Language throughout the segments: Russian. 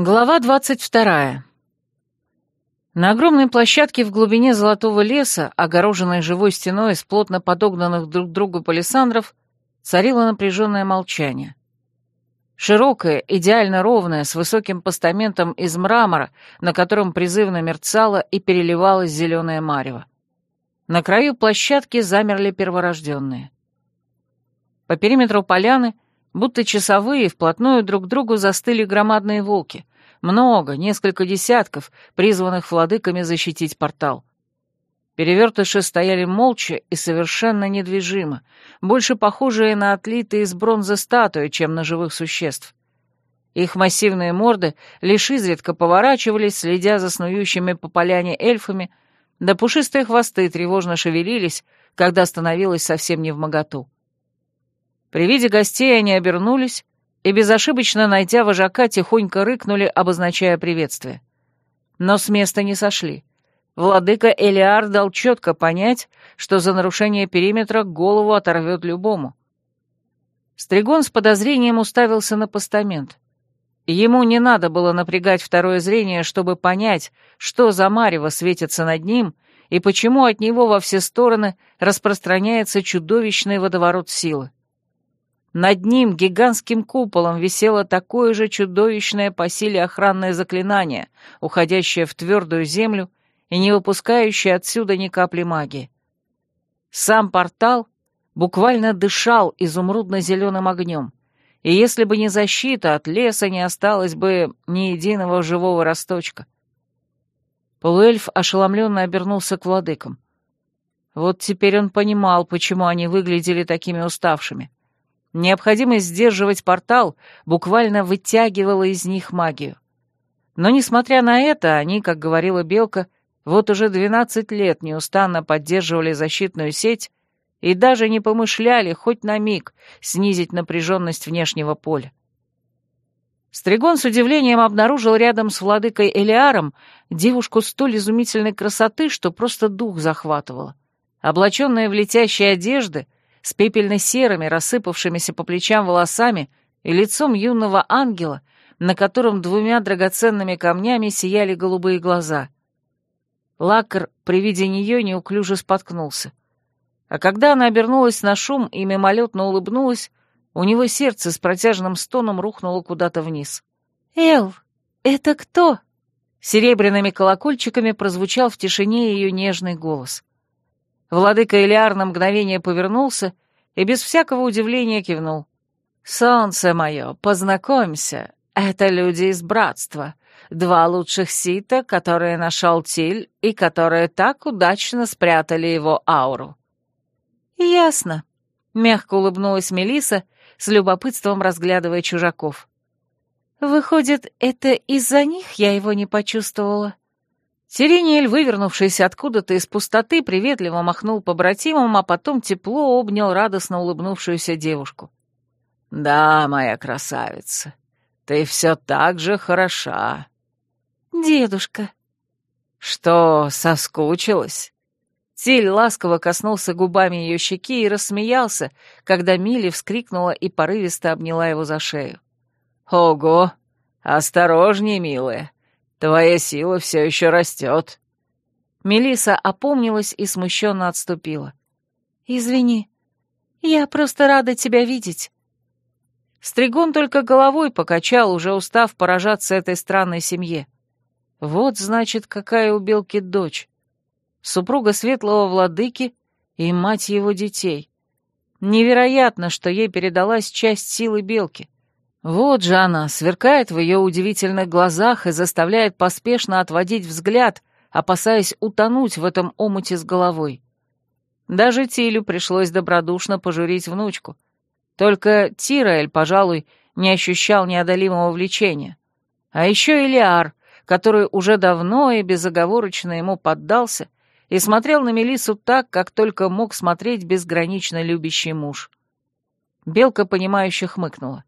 Глава двадцать вторая. На огромной площадке в глубине золотого леса, огороженной живой стеной из плотно подогнанных друг к другу палисандров, царило напряженное молчание. Широкое, идеально ровное, с высоким постаментом из мрамора, на котором призывно мерцало и переливалось зеленое марево. На краю площадки замерли перворожденные. По периметру поляны — Будто часовые вплотную друг к другу застыли громадные волки. Много, несколько десятков, призванных владыками защитить портал. Перевертыши стояли молча и совершенно недвижимо, больше похожие на отлитые из бронзы статуи, чем на живых существ. Их массивные морды лишь изредка поворачивались, следя за снующими по поляне эльфами, да пушистые хвосты тревожно шевелились, когда становилось совсем не в моготу. При виде гостей они обернулись и, безошибочно найдя вожака, тихонько рыкнули, обозначая приветствие. Но с места не сошли. Владыка Элиар дал четко понять, что за нарушение периметра голову оторвет любому. Стригон с подозрением уставился на постамент. Ему не надо было напрягать второе зрение, чтобы понять, что за марево светится над ним и почему от него во все стороны распространяется чудовищный водоворот силы. Над ним гигантским куполом висело такое же чудовищное по силе охранное заклинание, уходящее в твердую землю и не выпускающее отсюда ни капли магии. Сам портал буквально дышал изумрудно-зеленым огнем, и если бы не защита, от леса не осталось бы ни единого живого росточка. Полуэльф ошеломленно обернулся к владыкам. Вот теперь он понимал, почему они выглядели такими уставшими. Необходимость сдерживать портал буквально вытягивала из них магию. Но, несмотря на это, они, как говорила Белка, вот уже двенадцать лет неустанно поддерживали защитную сеть и даже не помышляли хоть на миг снизить напряженность внешнего поля. Стригон с удивлением обнаружил рядом с владыкой Элиаром девушку столь изумительной красоты, что просто дух захватывало. Облаченная в летящие одежды — с пепельно-серыми, рассыпавшимися по плечам волосами и лицом юного ангела, на котором двумя драгоценными камнями сияли голубые глаза. Лакар при виде нее неуклюже споткнулся. А когда она обернулась на шум и мимолетно улыбнулась, у него сердце с протяжным стоном рухнуло куда-то вниз. «Эл, это кто?» Серебряными колокольчиками прозвучал в тишине ее нежный голос. Владыка Элиар на мгновение повернулся и без всякого удивления кивнул. «Солнце мое, познакомься, это люди из братства, два лучших сита, которые нашел Тиль и которые так удачно спрятали его ауру». «Ясно», — мягко улыбнулась Мелиса, с любопытством разглядывая чужаков. «Выходит, это из-за них я его не почувствовала?» Сирениэль, вывернувшийся откуда-то из пустоты, приветливо махнул по братимам, а потом тепло обнял радостно улыбнувшуюся девушку. «Да, моя красавица, ты все так же хороша». «Дедушка». «Что, соскучилась?» Тиль ласково коснулся губами ее щеки и рассмеялся, когда Милли вскрикнула и порывисто обняла его за шею. «Ого! Осторожнее, милая!» Твоя сила все еще растет». Мелиса опомнилась и смущенно отступила. «Извини, я просто рада тебя видеть». Стригон только головой покачал, уже устав поражаться этой странной семье. Вот, значит, какая у Белки дочь. Супруга светлого владыки и мать его детей. Невероятно, что ей передалась часть силы Белки. Вот же она, сверкает в ее удивительных глазах и заставляет поспешно отводить взгляд, опасаясь утонуть в этом омуте с головой. Даже Тилю пришлось добродушно пожурить внучку. Только Тираэль, пожалуй, не ощущал неодолимого влечения. А еще Элиар, который уже давно и безоговорочно ему поддался и смотрел на Мелису так, как только мог смотреть безгранично любящий муж. Белка, понимающе хмыкнула.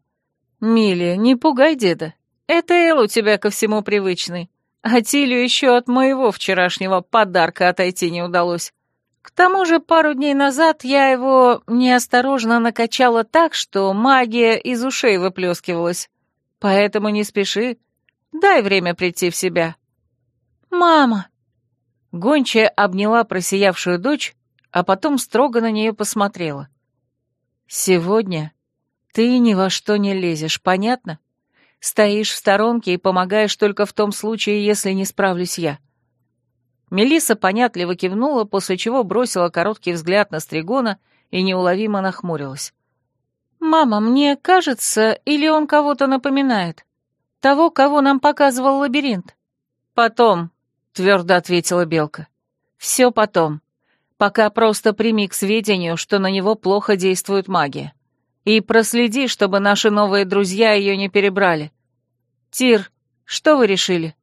«Милия, не пугай деда. Это Эл у тебя ко всему привычный. А Тилю еще от моего вчерашнего подарка отойти не удалось. К тому же пару дней назад я его неосторожно накачала так, что магия из ушей выплескивалась. Поэтому не спеши. Дай время прийти в себя». «Мама!» Гончая обняла просиявшую дочь, а потом строго на нее посмотрела. «Сегодня ты ни во что не лезешь, понятно? Стоишь в сторонке и помогаешь только в том случае, если не справлюсь я». Мелисса понятливо кивнула, после чего бросила короткий взгляд на Стригона и неуловимо нахмурилась. «Мама, мне кажется, или он кого-то напоминает? Того, кого нам показывал лабиринт?» «Потом», — твердо ответила Белка. «Все потом. Пока просто прими к сведению, что на него плохо действует магия. И проследи, чтобы наши новые друзья ее не перебрали. Тир, что вы решили?»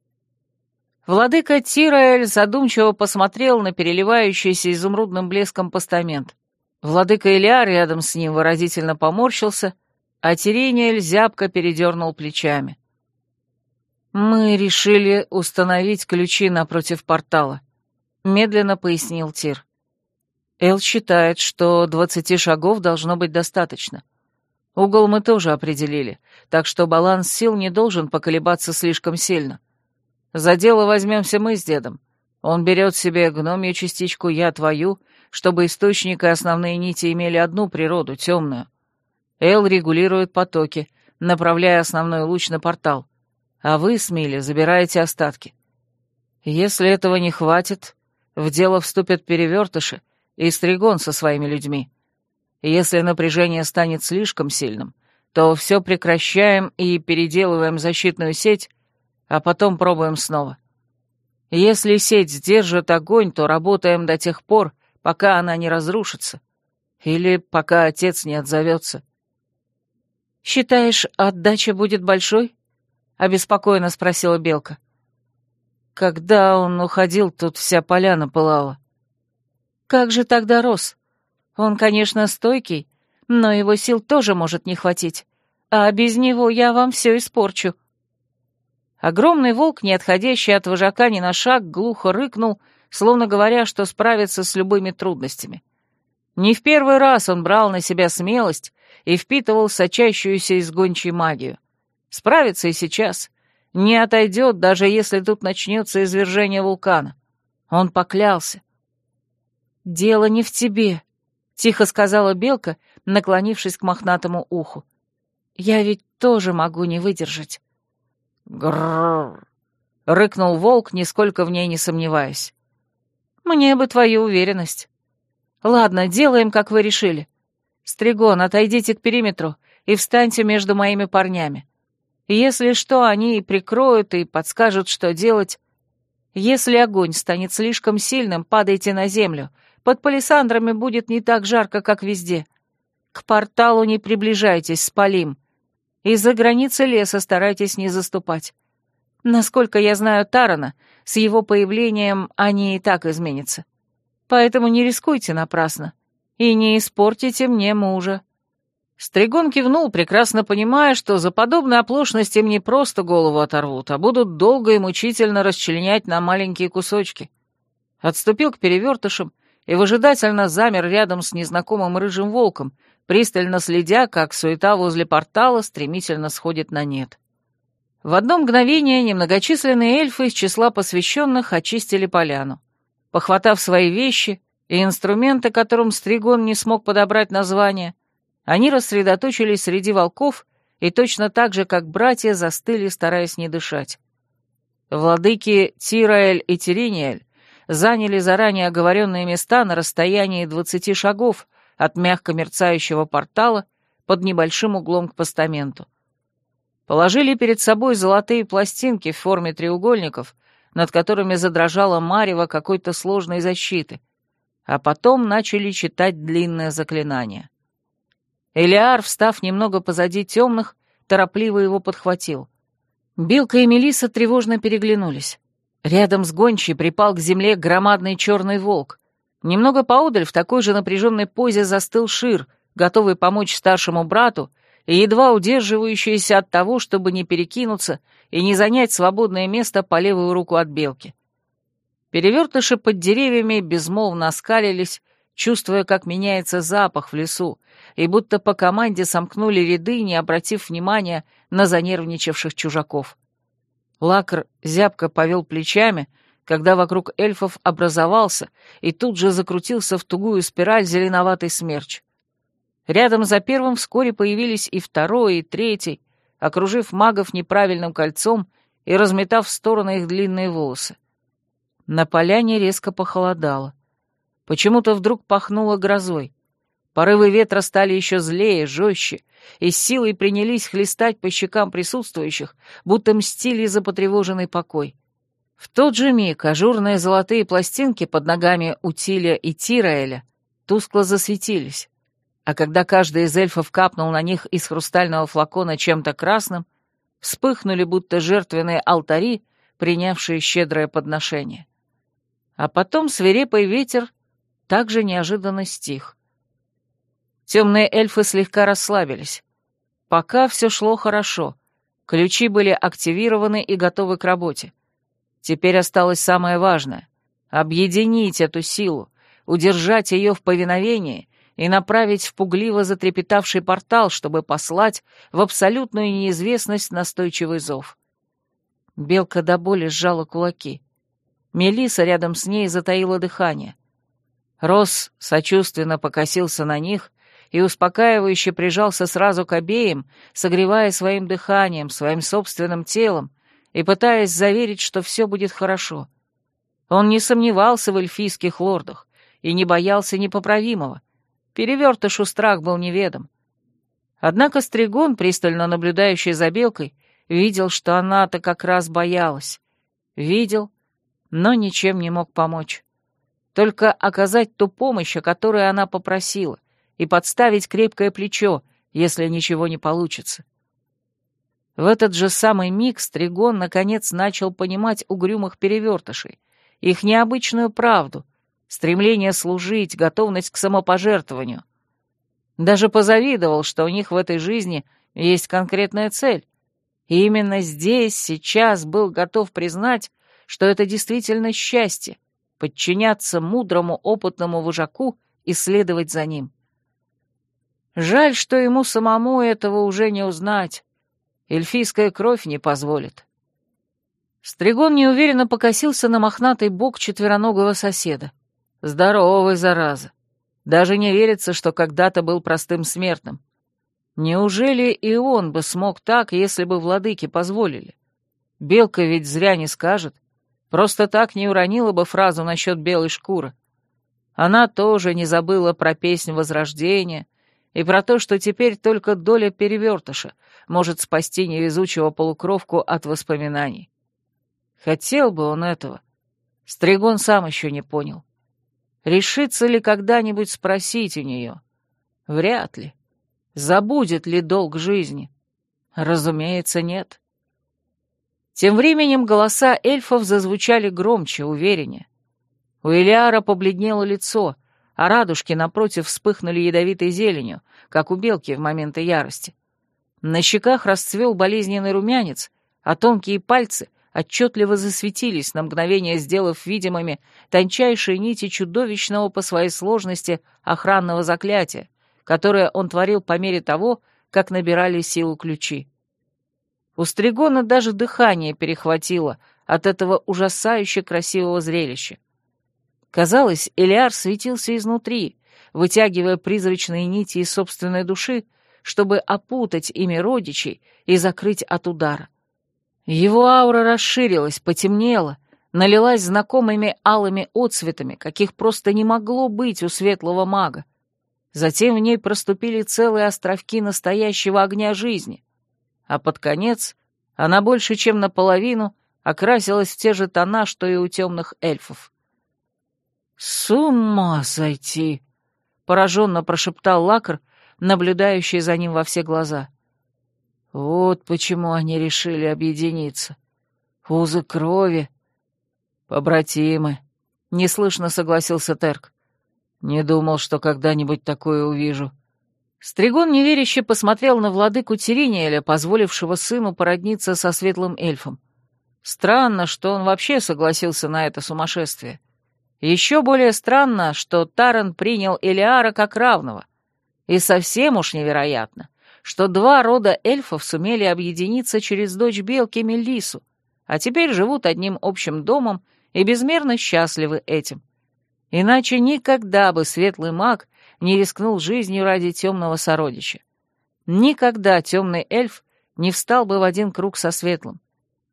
Владыка Тираэль задумчиво посмотрел на переливающийся изумрудным блеском постамент. Владыка Илья рядом с ним выразительно поморщился, а Тирениэль зябко передернул плечами. «Мы решили установить ключи напротив портала», — медленно пояснил Тир. «Эл считает, что двадцати шагов должно быть достаточно. Угол мы тоже определили, так что баланс сил не должен поколебаться слишком сильно. За дело возьмемся мы с дедом. Он берет себе гномью частичку, я твою, чтобы источник и основные нити имели одну природу, темную. Эл регулирует потоки, направляя основной луч на портал а вы с Милли забираете остатки. Если этого не хватит, в дело вступят перевертыши и Стригон со своими людьми. Если напряжение станет слишком сильным, то все прекращаем и переделываем защитную сеть, а потом пробуем снова. Если сеть сдержит огонь, то работаем до тех пор, пока она не разрушится, или пока отец не отзовется. «Считаешь, отдача будет большой?» обеспокоенно спросила Белка. Когда он уходил, тут вся поляна пылала. Как же тогда рос? Он, конечно, стойкий, но его сил тоже может не хватить. А без него я вам все испорчу. Огромный волк, не отходящий от вожака ни на шаг, глухо рыкнул, словно говоря, что справится с любыми трудностями. Не в первый раз он брал на себя смелость и впитывал сочащуюся из гончей магию. Справится и сейчас. Не отойдет, даже если тут начнется извержение вулкана. Он поклялся. «Дело не в тебе», — тихо сказала Белка, наклонившись к мохнатому уху. «Я ведь тоже могу не выдержать». «Грррр!» — рыкнул волк, нисколько в ней не сомневаясь. «Мне бы твою уверенность. Ладно, делаем, как вы решили. Стригон, отойдите к периметру и встаньте между моими парнями. Если что, они и прикроют, и подскажут, что делать. Если огонь станет слишком сильным, падайте на землю. Под палисандрами будет не так жарко, как везде. К порталу не приближайтесь, спалим. Из-за границы леса старайтесь не заступать. Насколько я знаю Тарана, с его появлением они и так изменятся. Поэтому не рискуйте напрасно. И не испортите мне мужа. Стригон кивнул, прекрасно понимая, что за подобные оплошности им не просто голову оторвут, а будут долго и мучительно расчленять на маленькие кусочки. Отступил к перевертышам и выжидательно замер рядом с незнакомым рыжим волком, пристально следя, как суета возле портала стремительно сходит на нет. В одно мгновение немногочисленные эльфы из числа посвященных очистили поляну. Похватав свои вещи и инструменты, которым Стригон не смог подобрать название, они рассредоточились среди волков и точно так же, как братья, застыли, стараясь не дышать. Владыки Тираэль и Тириниэль заняли заранее оговоренные места на расстоянии двадцати шагов от мягко мерцающего портала под небольшим углом к постаменту. Положили перед собой золотые пластинки в форме треугольников, над которыми задрожала марево какой-то сложной защиты, а потом начали читать длинное заклинание. Элиар, встав немного позади темных, торопливо его подхватил. Билка и Мелиса тревожно переглянулись. Рядом с гончей припал к земле громадный черный волк. Немного поодаль в такой же напряженной позе застыл Шир, готовый помочь старшему брату и едва удерживающийся от того, чтобы не перекинуться и не занять свободное место по левую руку от белки. Перевертыши под деревьями безмолвно оскалились, чувствуя, как меняется запах в лесу, и будто по команде сомкнули ряды, не обратив внимания на занервничавших чужаков. Лакр зябко повел плечами, когда вокруг эльфов образовался и тут же закрутился в тугую спираль зеленоватый смерч. Рядом за первым вскоре появились и второй, и третий, окружив магов неправильным кольцом и разметав в стороны их длинные волосы. На поляне резко похолодало. Почему-то вдруг пахнуло грозой. Порывы ветра стали еще злее, жестче, и с силой принялись хлестать по щекам присутствующих, будто мстили за потревоженный покой. В тот же миг ажурные золотые пластинки под ногами Утиля и Тираэля тускло засветились а когда каждый из эльфов капнул на них из хрустального флакона чем-то красным, вспыхнули будто жертвенные алтари, принявшие щедрое подношение. А потом свирепый ветер также неожиданно стих. Темные эльфы слегка расслабились. Пока все шло хорошо. Ключи были активированы и готовы к работе. Теперь осталось самое важное — объединить эту силу, удержать ее в повиновении и направить в пугливо затрепетавший портал, чтобы послать в абсолютную неизвестность настойчивый зов. Белка до боли сжала кулаки. Мелиса рядом с ней затаила дыхание. Рос сочувственно покосился на них и успокаивающе прижался сразу к обеим, согревая своим дыханием, своим собственным телом и пытаясь заверить, что все будет хорошо. Он не сомневался в эльфийских лордах и не боялся непоправимого. Перевертышу страх был неведом. Однако Стригон, пристально наблюдающий за белкой, видел, что она-то как раз боялась. Видел, но ничем не мог помочь. Только оказать ту помощь, о которой она попросила, и подставить крепкое плечо, если ничего не получится. В этот же самый миг Стригон наконец начал понимать угрюмых перевертышей, их необычную правду, стремление служить, готовность к самопожертвованию. Даже позавидовал, что у них в этой жизни есть конкретная цель. И именно здесь, сейчас был готов признать, что это действительно счастье — подчиняться мудрому, опытному вожаку и следовать за ним. Жаль, что ему самому этого уже не узнать. Эльфийская кровь не позволит. Стригон неуверенно покосился на мохнатый бок четвероногого соседа. Здоровый, зараза. Даже не верится, что когда-то был простым смертным. Неужели и он бы смог так, если бы владыки позволили? Белка ведь зря не скажет. Просто так не уронила бы фразу насчет белой шкуры. Она тоже не забыла про песнь Возрождения и про то, что теперь только доля перевертыша может спасти невезучего полукровку от воспоминаний. Хотел бы он этого. Стригон сам еще не понял. Решится ли когда-нибудь спросить у нее? Вряд ли. Забудет ли долг жизни? Разумеется, нет. Тем временем голоса эльфов зазвучали громче, увереннее. У Элиара побледнело лицо, а радужки напротив вспыхнули ядовитой зеленью, как у белки в моменты ярости. На щеках расцвел болезненный румянец, а тонкие пальцы отчетливо засветились, на мгновение сделав видимыми тончайшие нити чудовищного по своей сложности охранного заклятия, которое он творил по мере того, как набирали силу ключи. У Стригона даже дыхание перехватило от этого ужасающе красивого зрелища. Казалось, Элиар светился изнутри, вытягивая призрачные нити из собственной души, чтобы опутать ими родичей и закрыть от удара. Его аура расширилась, потемнела, налилась знакомыми алыми отцветами, каких просто не могло быть у светлого мага. Затем в ней проступили целые островки настоящего огня жизни, а под конец она больше, чем наполовину, окрасилась в те же тона, что и у темных эльфов. «С ума сойти!» — пораженно прошептал Лакр, наблюдающий за ним во все глаза. Вот почему они решили объединиться. Узы крови. Побратимы. Неслышно согласился Терк. Не думал, что когда-нибудь такое увижу. Стригон неверяще посмотрел на владыку Терениэля, позволившего сыну породниться со светлым эльфом. Странно, что он вообще согласился на это сумасшествие. Еще более странно, что Таран принял Элиара как равного. И совсем уж невероятно, что два рода эльфов сумели объединиться через дочь Белки Мелису, а теперь живут одним общим домом и безмерно счастливы этим. Иначе никогда бы светлый маг не рискнул жизнью ради темного сородича. Никогда темный эльф не встал бы в один круг со светлым,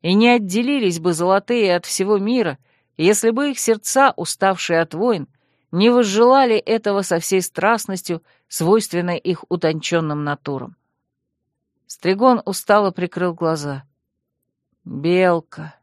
и не отделились бы золотые от всего мира, если бы их сердца, уставшие от войн, не возжелали этого со всей страстностью, свойственной их утонченным натурам. Стригон устало прикрыл глаза. «Белка!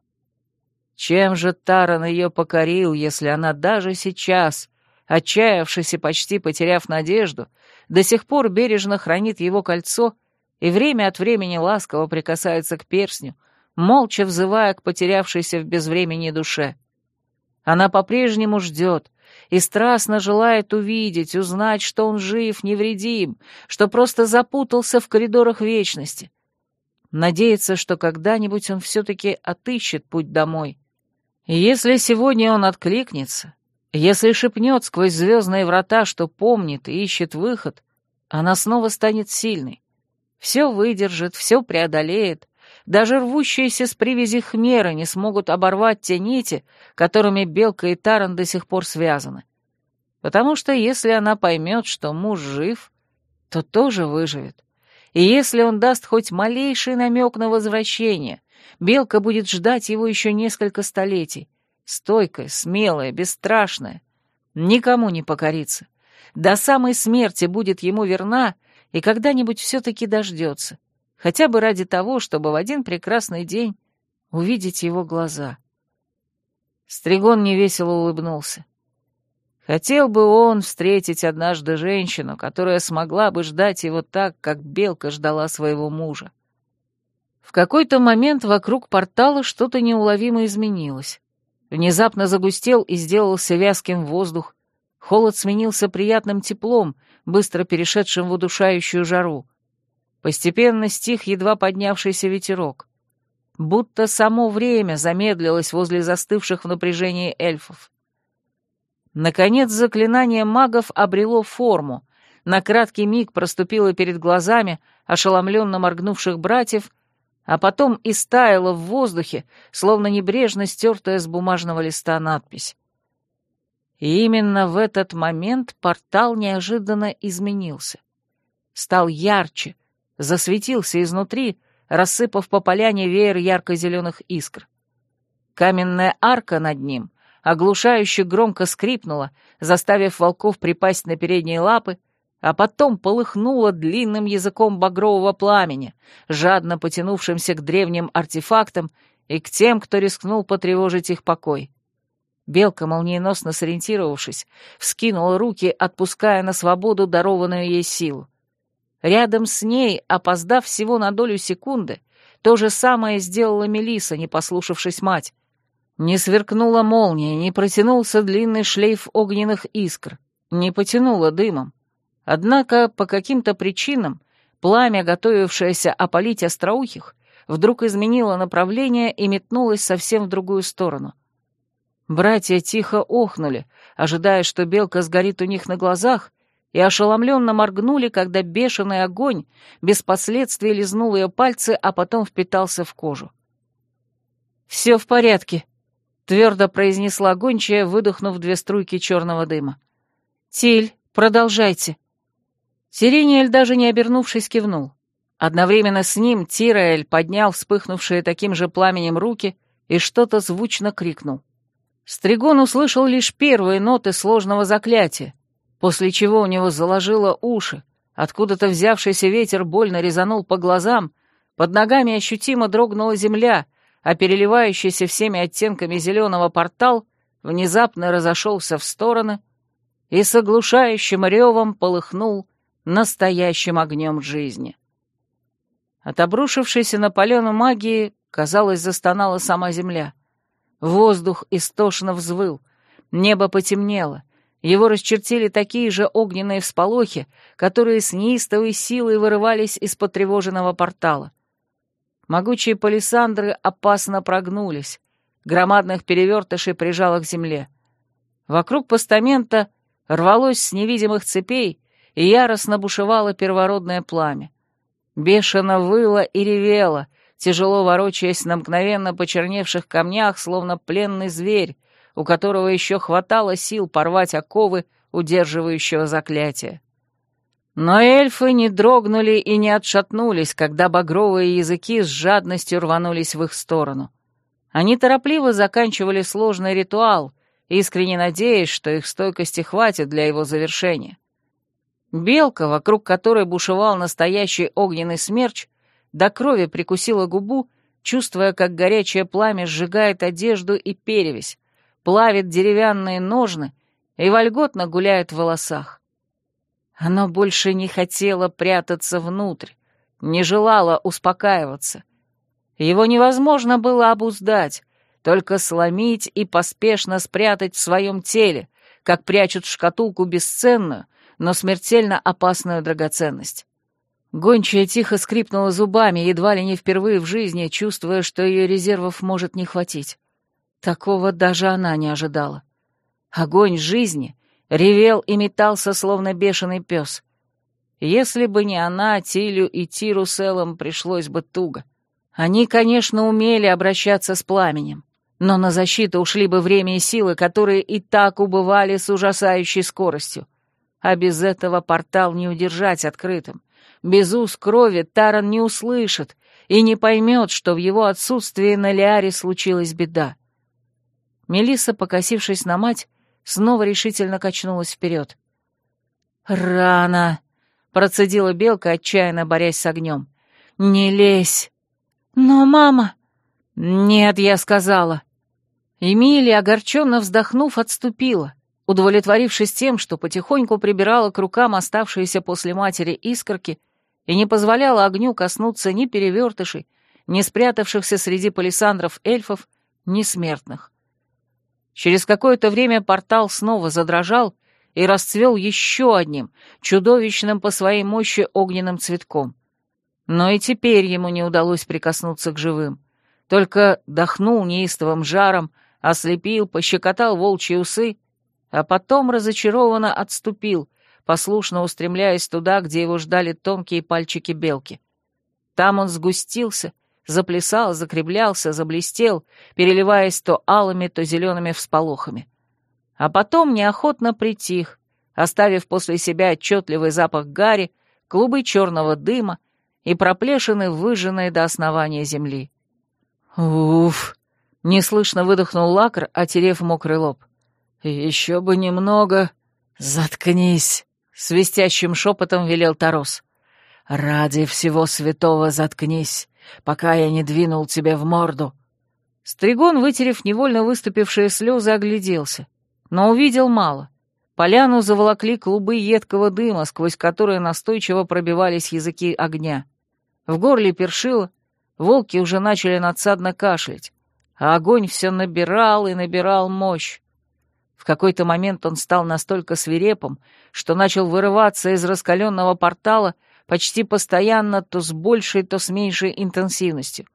Чем же Таран ее покорил, если она даже сейчас, отчаявшись и почти потеряв надежду, до сих пор бережно хранит его кольцо и время от времени ласково прикасается к перстню, молча взывая к потерявшейся в безвремени душе? Она по-прежнему ждет, и страстно желает увидеть, узнать, что он жив, невредим, что просто запутался в коридорах вечности. Надеется, что когда-нибудь он все-таки отыщет путь домой. И если сегодня он откликнется, если шепнет сквозь звездные врата, что помнит и ищет выход, она снова станет сильной. Все выдержит, все преодолеет, даже рвущиеся с привязи хмеры не смогут оборвать те нити, которыми Белка и Таран до сих пор связаны. Потому что если она поймет, что муж жив, то тоже выживет. И если он даст хоть малейший намек на возвращение, Белка будет ждать его еще несколько столетий. Стойкая, смелая, бесстрашная. Никому не покорится. До самой смерти будет ему верна и когда-нибудь все-таки дождется хотя бы ради того, чтобы в один прекрасный день увидеть его глаза. Стригон невесело улыбнулся. Хотел бы он встретить однажды женщину, которая смогла бы ждать его так, как белка ждала своего мужа. В какой-то момент вокруг портала что-то неуловимо изменилось. Внезапно загустел и сделался вязким воздух. Холод сменился приятным теплом, быстро перешедшим в удушающую жару. Постепенно стих едва поднявшийся ветерок. Будто само время замедлилось возле застывших в напряжении эльфов. Наконец заклинание магов обрело форму, на краткий миг проступило перед глазами ошеломленно моргнувших братьев, а потом и стаяло в воздухе, словно небрежно стертая с бумажного листа надпись. И именно в этот момент портал неожиданно изменился. Стал ярче, засветился изнутри, рассыпав по поляне веер ярко-зеленых искр. Каменная арка над ним оглушающе громко скрипнула, заставив волков припасть на передние лапы, а потом полыхнула длинным языком багрового пламени, жадно потянувшимся к древним артефактам и к тем, кто рискнул потревожить их покой. Белка, молниеносно сориентировавшись, вскинула руки, отпуская на свободу дарованную ей силу. Рядом с ней, опоздав всего на долю секунды, то же самое сделала Мелиса, не послушавшись мать. Не сверкнула молния, не протянулся длинный шлейф огненных искр, не потянуло дымом. Однако по каким-то причинам пламя, готовившееся опалить остроухих, вдруг изменило направление и метнулось совсем в другую сторону. Братья тихо охнули, ожидая, что белка сгорит у них на глазах, и ошеломленно моргнули, когда бешеный огонь без последствий лизнул ее пальцы, а потом впитался в кожу. «Все в порядке», — твердо произнесла гончая, выдохнув две струйки черного дыма. «Тиль, продолжайте». Сирениэль, даже не обернувшись, кивнул. Одновременно с ним Тираэль поднял вспыхнувшие таким же пламенем руки и что-то звучно крикнул. Стригон услышал лишь первые ноты сложного заклятия, после чего у него заложило уши, откуда-то взявшийся ветер больно резанул по глазам, под ногами ощутимо дрогнула земля, а переливающийся всеми оттенками зеленого портал внезапно разошелся в стороны и с оглушающим ревом полыхнул настоящим огнем жизни. От обрушившейся на полену магии, казалось, застонала сама земля. Воздух истошно взвыл, небо потемнело — его расчертили такие же огненные всполохи, которые с неистовой силой вырывались из потревоженного портала. Могучие палисандры опасно прогнулись, громадных перевертышей прижало к земле. Вокруг постамента рвалось с невидимых цепей и яростно бушевало первородное пламя. Бешено выло и ревело, тяжело ворочаясь на мгновенно почерневших камнях, словно пленный зверь, у которого еще хватало сил порвать оковы удерживающего заклятия. Но эльфы не дрогнули и не отшатнулись, когда багровые языки с жадностью рванулись в их сторону. Они торопливо заканчивали сложный ритуал, искренне надеясь, что их стойкости хватит для его завершения. Белка, вокруг которой бушевал настоящий огненный смерч, до крови прикусила губу, чувствуя, как горячее пламя сжигает одежду и перевязь, плавит деревянные ножны и вольготно гуляет в волосах. Оно больше не хотело прятаться внутрь, не желало успокаиваться. Его невозможно было обуздать, только сломить и поспешно спрятать в своем теле, как прячут в шкатулку бесценную, но смертельно опасную драгоценность. Гончая тихо скрипнула зубами, едва ли не впервые в жизни, чувствуя, что ее резервов может не хватить. Такого даже она не ожидала. Огонь жизни ревел и метался, словно бешеный пес. Если бы не она, Тилю и Тиру с Эллом пришлось бы туго. Они, конечно, умели обращаться с пламенем, но на защиту ушли бы время и силы, которые и так убывали с ужасающей скоростью. А без этого портал не удержать открытым. Без уз крови Таран не услышит и не поймет, что в его отсутствии на Лиаре случилась беда. Мелисса, покосившись на мать, снова решительно качнулась вперед. «Рано!» — процедила белка, отчаянно борясь с огнем. «Не лезь!» «Но мама...» «Нет, я сказала». Эмилия, огорченно вздохнув, отступила удовлетворившись тем, что потихоньку прибирала к рукам оставшиеся после матери искорки и не позволяла огню коснуться ни перевертышей, ни спрятавшихся среди палисандров эльфов, ни смертных. Через какое-то время портал снова задрожал и расцвел еще одним, чудовищным по своей мощи огненным цветком. Но и теперь ему не удалось прикоснуться к живым, только дохнул неистовым жаром, ослепил, пощекотал волчьи усы а потом разочарованно отступил, послушно устремляясь туда, где его ждали тонкие пальчики белки. Там он сгустился, заплясал, закреплялся, заблестел, переливаясь то алыми, то зелеными всполохами. А потом неохотно притих, оставив после себя отчетливый запах гари, клубы черного дыма и проплешины, выжженные до основания земли. «Уф!» — неслышно выдохнул лакр, отерев мокрый лоб. «Еще бы немного...» «Заткнись!» — свистящим шепотом велел Тарос. «Ради всего святого заткнись, пока я не двинул тебе в морду». Стригон, вытерев невольно выступившие слезы, огляделся, но увидел мало. Поляну заволокли клубы едкого дыма, сквозь которые настойчиво пробивались языки огня. В горле першило, волки уже начали надсадно кашлять, а огонь все набирал и набирал мощь. В какой-то момент он стал настолько свирепым, что начал вырываться из раскаленного портала почти постоянно то с большей, то с меньшей интенсивностью.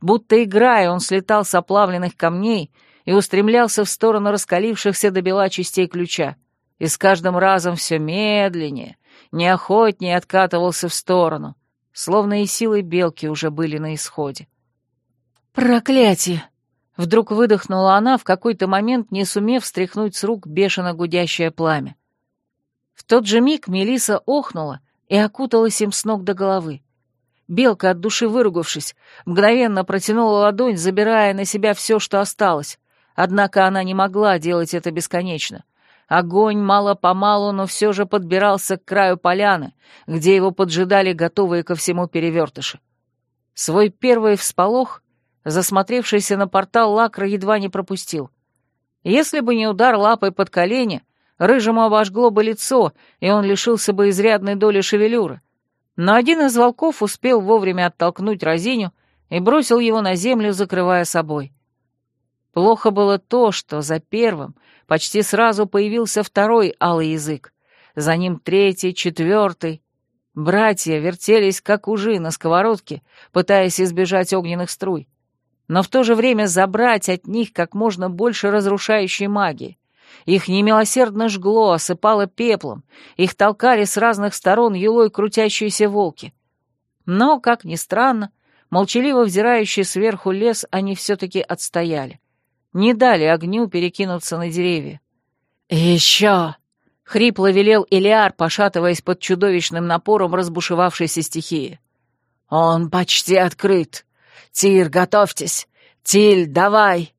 Будто играя, он слетал с оплавленных камней и устремлялся в сторону раскалившихся до бела частей ключа. И с каждым разом все медленнее, неохотнее откатывался в сторону, словно и силы белки уже были на исходе. «Проклятие!» Вдруг выдохнула она, в какой-то момент не сумев стряхнуть с рук бешено гудящее пламя. В тот же миг Мелиса охнула и окуталась им с ног до головы. Белка, от души выругавшись, мгновенно протянула ладонь, забирая на себя все, что осталось. Однако она не могла делать это бесконечно. Огонь мало-помалу, но все же подбирался к краю поляны, где его поджидали готовые ко всему перевертыши. Свой первый всполох Засмотревшийся на портал Лакра едва не пропустил. Если бы не удар лапой под колени, рыжему обожгло бы лицо, и он лишился бы изрядной доли шевелюры. Но один из волков успел вовремя оттолкнуть разиню и бросил его на землю, закрывая собой. Плохо было то, что за первым почти сразу появился второй алый язык, за ним третий, четвертый. Братья вертелись, как ужи на сковородке, пытаясь избежать огненных струй но в то же время забрать от них как можно больше разрушающей магии. Их немилосердно жгло, осыпало пеплом, их толкали с разных сторон елой крутящиеся волки. Но, как ни странно, молчаливо взирающий сверху лес, они все-таки отстояли. Не дали огню перекинуться на деревья. «Еще!» — хрипло велел Илиар, пошатываясь под чудовищным напором разбушевавшейся стихии. «Он почти открыт. Тир, готовьтесь! Тиль, давай!»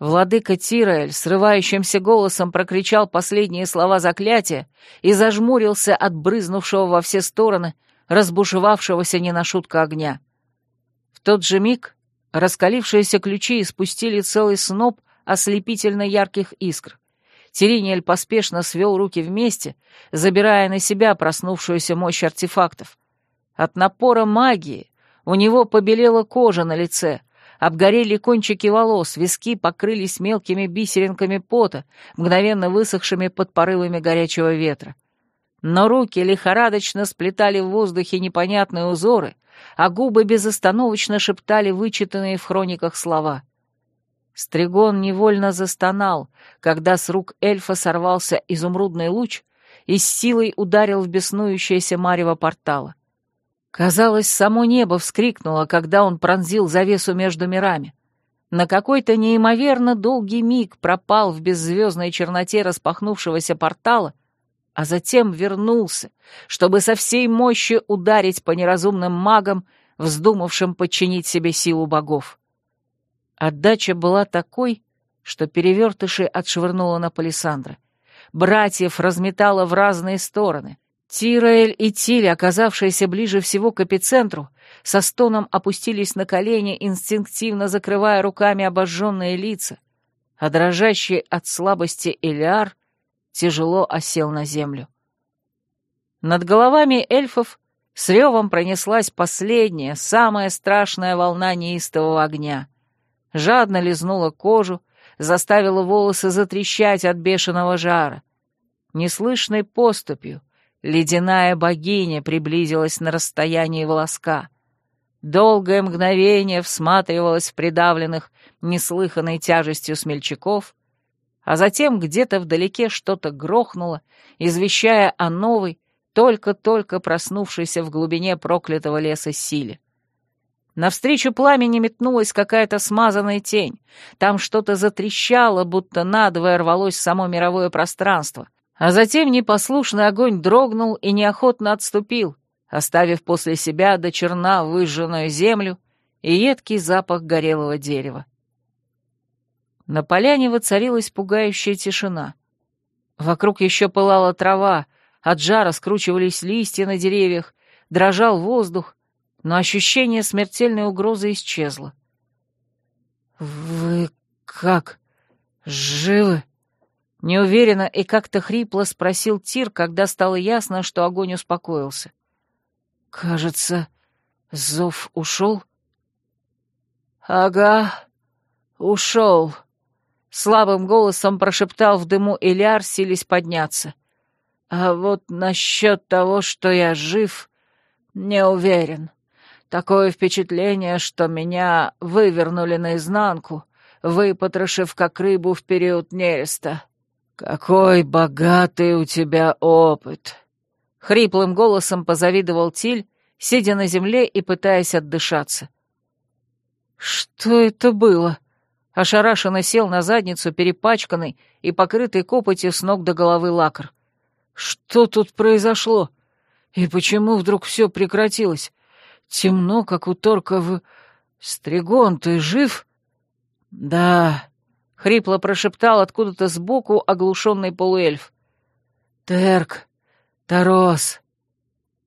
Владыка Тираэль срывающимся голосом прокричал последние слова заклятия и зажмурился от брызнувшего во все стороны, разбушевавшегося не на шутку огня. В тот же миг раскалившиеся ключи испустили целый сноп ослепительно ярких искр. Теринель поспешно свел руки вместе, забирая на себя проснувшуюся мощь артефактов. От напора магии у него побелела кожа на лице, Обгорели кончики волос, виски покрылись мелкими бисеринками пота, мгновенно высохшими под порывами горячего ветра. Но руки лихорадочно сплетали в воздухе непонятные узоры, а губы безостановочно шептали вычитанные в хрониках слова. Стригон невольно застонал, когда с рук эльфа сорвался изумрудный луч и с силой ударил в беснующееся марево портала. Казалось, само небо вскрикнуло, когда он пронзил завесу между мирами. На какой-то неимоверно долгий миг пропал в беззвездной черноте распахнувшегося портала, а затем вернулся, чтобы со всей мощи ударить по неразумным магам, вздумавшим подчинить себе силу богов. Отдача была такой, что перевертыши отшвырнула на палисандра. Братьев разметала в разные стороны — Тираэль и Тиль, оказавшиеся ближе всего к эпицентру, со стоном опустились на колени, инстинктивно закрывая руками обожженные лица, а дрожащий от слабости Элиар тяжело осел на землю. Над головами эльфов с ревом пронеслась последняя, самая страшная волна неистового огня. Жадно лизнула кожу, заставила волосы затрещать от бешеного жара. Неслышной поступью — Ледяная богиня приблизилась на расстоянии волоска. Долгое мгновение всматривалась в придавленных неслыханной тяжестью смельчаков, а затем где-то вдалеке что-то грохнуло, извещая о новой, только-только проснувшейся в глубине проклятого леса силе. Навстречу пламени метнулась какая-то смазанная тень. Там что-то затрещало, будто надвое рвалось само мировое пространство — а затем непослушный огонь дрогнул и неохотно отступил, оставив после себя до черна выжженную землю и едкий запах горелого дерева. На поляне воцарилась пугающая тишина. Вокруг еще пылала трава, от жара скручивались листья на деревьях, дрожал воздух, но ощущение смертельной угрозы исчезло. «Вы как? Живы?» Неуверенно и как-то хрипло спросил Тир, когда стало ясно, что огонь успокоился. «Кажется, зов ушел?» «Ага, ушел», — слабым голосом прошептал в дыму Элиар, сились подняться. «А вот насчет того, что я жив, не уверен. Такое впечатление, что меня вывернули наизнанку, выпотрошив как рыбу в период нереста». «Какой богатый у тебя опыт!» — хриплым голосом позавидовал Тиль, сидя на земле и пытаясь отдышаться. «Что это было?» — ошарашенно сел на задницу, перепачканный и покрытый копотью с ног до головы лакр. «Что тут произошло? И почему вдруг все прекратилось? Темно, как у торка в... Стригон, ты жив?» «Да», — хрипло прошептал откуда-то сбоку оглушенный полуэльф. «Терк, Тарос,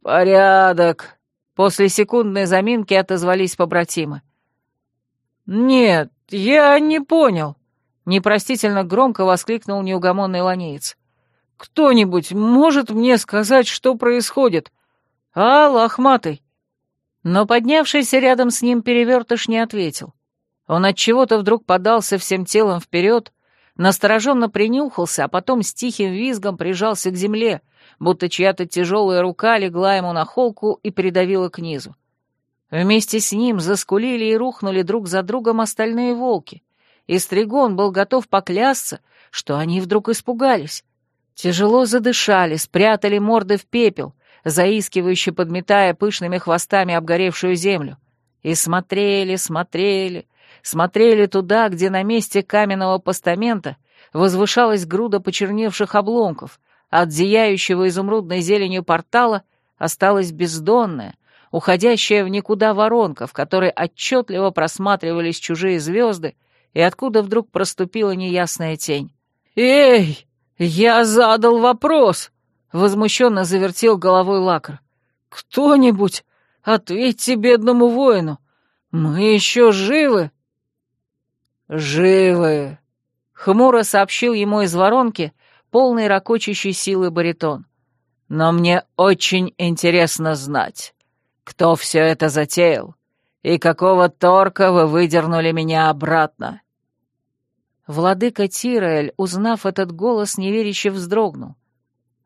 порядок!» После секундной заминки отозвались побратимы. «Нет, я не понял», — непростительно громко воскликнул неугомонный ланеец. «Кто-нибудь может мне сказать, что происходит? А, лохматый?» Но поднявшийся рядом с ним перевертыш не ответил. Он от чего-то вдруг подался всем телом вперед, настороженно принюхался, а потом с тихим визгом прижался к земле, будто чья-то тяжелая рука легла ему на холку и придавила к низу. Вместе с ним заскулили и рухнули друг за другом остальные волки, и Стригон был готов поклясться, что они вдруг испугались. Тяжело задышали, спрятали морды в пепел, заискивающе подметая пышными хвостами обгоревшую землю И смотрели, смотрели, смотрели туда, где на месте каменного постамента возвышалась груда почерневших обломков, от зияющего изумрудной зеленью портала осталась бездонная, уходящая в никуда воронка, в которой отчетливо просматривались чужие звезды, и откуда вдруг проступила неясная тень. «Эй, я задал вопрос!» — возмущенно завертел головой Лакр. «Кто-нибудь, ответьте бедному воину! Мы еще живы!» «Живы!» — хмуро сообщил ему из воронки полный ракочущей силы баритон. «Но мне очень интересно знать, кто все это затеял и какого торка вы выдернули меня обратно?» Владыка Тираэль, узнав этот голос, неверяще вздрогнул,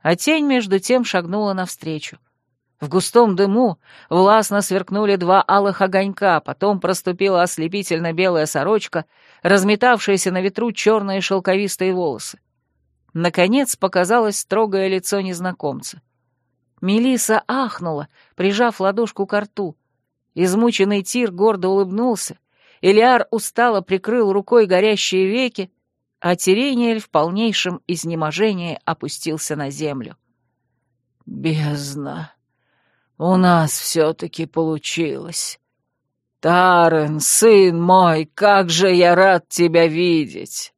а тень между тем шагнула навстречу. В густом дыму властно сверкнули два алых огонька, потом проступила ослепительно белая сорочка, разметавшиеся на ветру черные шелковистые волосы. Наконец показалось строгое лицо незнакомца. Мелиса ахнула, прижав ладошку к рту. Измученный Тир гордо улыбнулся, Элиар устало прикрыл рукой горящие веки, а Терениэль в полнейшем изнеможении опустился на землю. «Бездна! У нас все-таки получилось! Тарен, сын мой, как же я рад тебя видеть!»